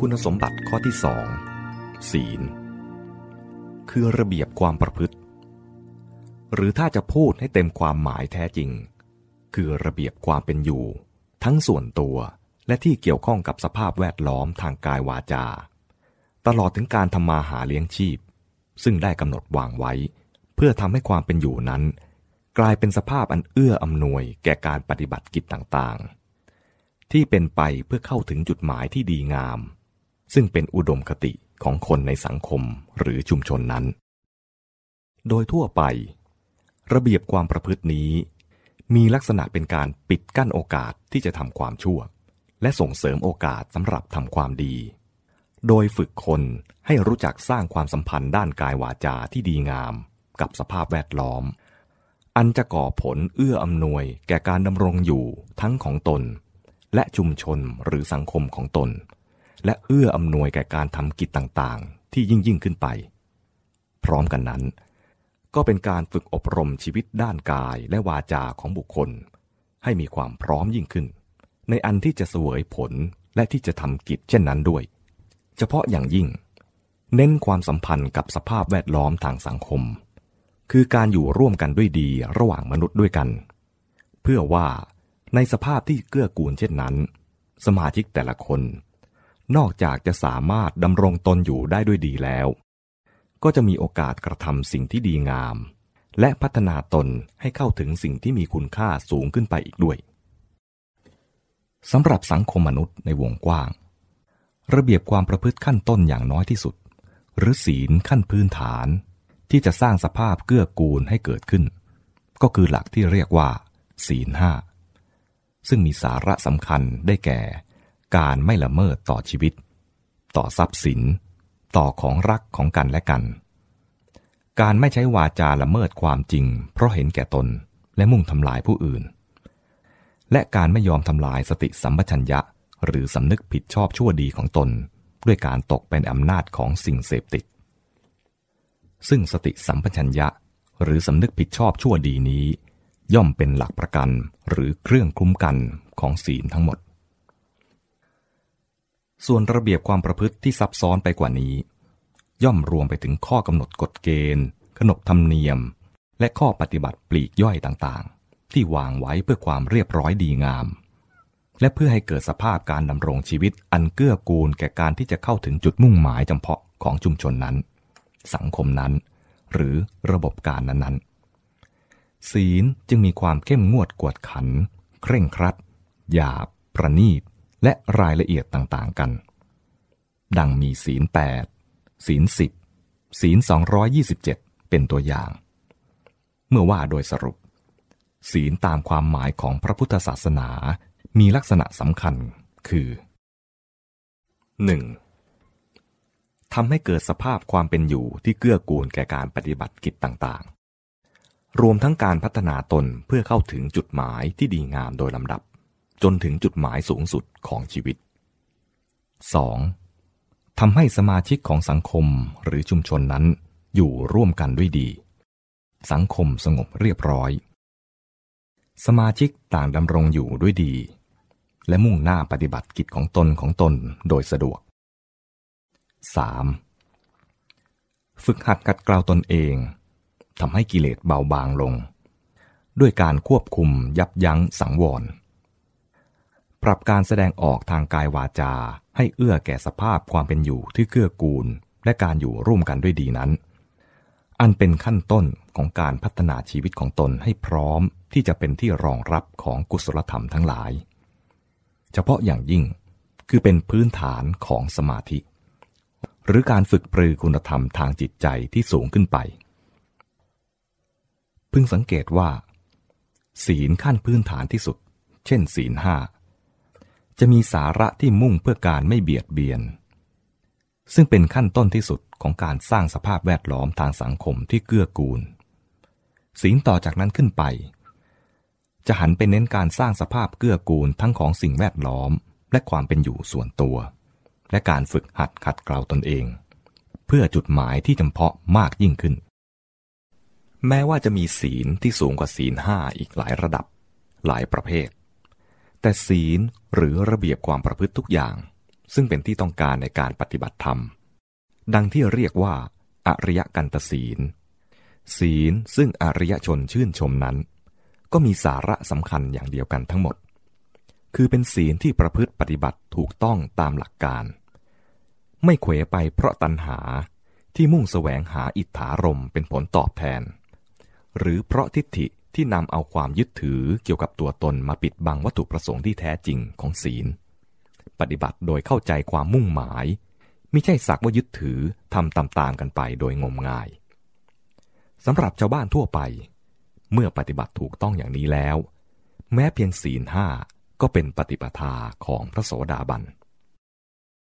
คุณสมบัติข้อที่สองศีล คือระเบียบความประพฤติ หรือถ้าจะพูดให้เต็มความหมายแท้จริง คือระเบียบความเป็นอยู่ ทั้งส่วนตัวและที่เกี่ยวข้องกับสภาพแวดล้อมทางกายวาจา ตลอดถึงการทำมาหาเลี้ยงชีพ ซึ่งได้กำหนดวางไว้ เพื่อทำให้ความเป็นอยู่นั้น กลายเป็นสภาพอันเอื้ออำนวยแก่การปฏิบัติกิจต่างๆ ที่เป็นไปเพื่อเข้าถึงจุดหมายที่ดีงาม ซึ่งเป็นอุดมคติของคนในสังคมหรือชุมชนนั้น โดยทั่วไป ระเบียบความประพฤตินี้ มีลักษณะเป็นการปิดกั้นโอกาสที่จะทำความชั่ว และส่งเสริมโอกาสสำหรับทำความดี โดยฝึกคนให้รู้จักสร้างความสัมพันธ์ด้านกายวาจาที่ดีงาม กับสภาพแวดล้อม อันจะก่อผลเอื้ออำนวยแก่การดำรงอยู่ทั้งของตน และชุมชนหรือสังคมของตน และเอื้ออำนวยแก่การทำกิจต่างๆ ที่ยิ่งยิ่งขึ้นไป พร้อมกันนั้น ก็เป็นการฝึกอบรมชีวิตด้านกายและวาจาของบุคคล ให้มีความพร้อมยิ่งขึ้น ในอันที่จะเสวยผลและที่จะทำกิจเช่นนั้นด้วย เฉพาะอย่างยิ่ง เน้นความสัมพันธ์กับสภาพแวดล้อมทางสังคม คือการอยู่ร่วมกันด้วยดีระหว่างมนุษย์ด้วยกัน เพื่อว่าในสภาพที่เกื้อกูลเช่นนั้น สมาชิกแต่ละคน นอกจากจะสามารถดำรงตนอยู่ได้ด้วยดีแล้ว ก็จะมีโอกาสกระทำสิ่งที่ดีงาม และพัฒนาตนให้เข้าถึงสิ่งที่มีคุณค่าสูงขึ้นไปอีกด้วยสำหรับสังคมมนุษย์ในวงกว้าง ระเบียบความประพฤติขั้นต้นอย่างน้อยที่สุด หรือศีลขั้นพื้นฐาน ที่จะสร้างสภาพเกื้อกูลให้เกิดขึ้น ก็คือหลักที่เรียกว่า ศีลห้าซึ่งมีสาระสำคัญได้แก่ การไม่ละเมิดต่อชีวิต ต่อทรัพย์สิน ต่อของรักของกันและกัน การไม่ใช้วาจาละเมิดความจริง เพราะเห็นแก่ตนและมุ่งทำลายผู้อื่น และการไม่ยอมทำลายสติสัมปชัญญะ หรือสำนึกผิดชอบชั่วดีของตน ด้วยการตกเป็นอำนาจของสิ่งเสพติด ซึ่งสติสัมปชัญญะ หรือสำนึกผิดชอบชั่วดีนี้ ย่อมเป็นหลักประกันหรือเครื่องคุ้มกันของศีลทั้งหมด ส่วนระเบียบความประพฤติที่ซับซ้อนไปกว่านี้ ย่อมรวมไปถึงข้อกำหนดกฎเกณฑ์ ขนบธรรมเนียม และข้อปฏิบัติปลีกย่อยต่างๆ ที่วางไว้เพื่อความเรียบร้อยดีงาม และเพื่อให้เกิดสภาพการดำรงชีวิตอันเกื้อกูลแก่การที่จะเข้าถึงจุดมุ่งหมายจำเพาะของชุมชนนั้น สังคมนั้น หรือระบบการนั้นๆ ศีลจึงมีความเข้มงวดกวดขัน เคร่งครัดหยาบ ประณีต และรายละเอียดต่างๆกัน ดังมีศีลแปดศีลสิบศีล 227 เป็นตัวอย่าง เมื่อว่าโดยสรุป ศีลตามความหมายของพระพุทธศาสนามีลักษณะสำคัญคือ 1. ทำให้เกิดสภาพความเป็นอยู่ที่เกื้อกูลแก่การปฏิบัติกิจต่างๆ รวมทั้งการพัฒนาตนเพื่อเข้าถึงจุดหมายที่ดีงามโดยลำดับ จนถึงจุดหมายสูงสุดของชีวิต 2. ทำให้สมาชิกของสังคมหรือชุมชนนั้นอยู่ร่วมกันด้วยดี สังคมสงบเรียบร้อย สมาชิกต่างดำรงอยู่ด้วยดี และมุ่งหน้าปฏิบัติกิจของตนของตนโดยสะดวก 3. ฝึกหัดกัดกลาตนเองทำให้กิเลสเบาบางลง ด้วยการควบคุมยับยั้งสังวร ปรับการแสดงออกทางกายวาจา ให้เอื้อแก่สภาพความเป็นอยู่ที่เกื้อกูล และการอยู่ร่วมกันด้วยดีนั้น อันเป็นขั้นต้นของการพัฒนาชีวิตของตนให้พร้อมที่จะเป็นที่รองรับของกุศลธรรมทั้งหลาย เฉพาะอย่างยิ่งคือเป็นพื้นฐานของสมาธิ หรือการฝึกปรือคุณธรรมทางจิตใจที่สูงขึ้นไป พึงสังเกตว่า ศีลขั้นพื้นฐานที่สุด เช่น ศีลห้า จะมีสาระที่มุ่งเพื่อการไม่เบียดเบียน ซึ่งเป็นขั้นต้นที่สุดของการสร้างสภาพแวดล้อมทางสังคมที่เกื้อกูล ศีลต่อจากนั้นขึ้นไป จะหันไปเน้นการสร้างสภาพเกื้อกูลทั้งของสิ่งแวดล้อมและความเป็นอยู่ส่วนตัว และการฝึกหัดขัดเกลาตนเอง เพื่อจุดหมายที่จำเพาะมากยิ่งขึ้น แม้ว่าจะมีศีลที่สูงกว่าศีลห้าอีกหลายระดับ หลายประเภท แต่ศีลหรือระเบียบความประพฤติทุกอย่าง ซึ่งเป็นที่ต้องการในการปฏิบัติธรรม ดังที่เรียกว่าอริยกันตศีล ศีลซึ่งอริยชนชื่นชมนั้น ก็มีสาระสำคัญอย่างเดียวกันทั้งหมด คือเป็นศีลที่ประพฤติปฏิบัติถูกต้องตามหลักการ ไม่เขวไปเพราะตัณหาที่มุ่งแสวงหาอิทธารมเป็นผลตอบแทน หรือเพราะทิฏฐิ ที่นำเอาความยึดถือเกี่ยวกับตัวตนมาปิดบังวัตถุประสงค์ที่แท้จริงของศีล ปฏิบัติโดยเข้าใจความมุ่งหมายไม่ใช่สักว่ายึดถือทำตามๆกันไปโดยงมงายสำหรับชาวบ้านทั่วไป เมื่อปฏิบัติถูกต้องอย่างนี้แล้ว แม้เพียงศีลห้าก็เป็นปฏิปทาของพระโสดาบัน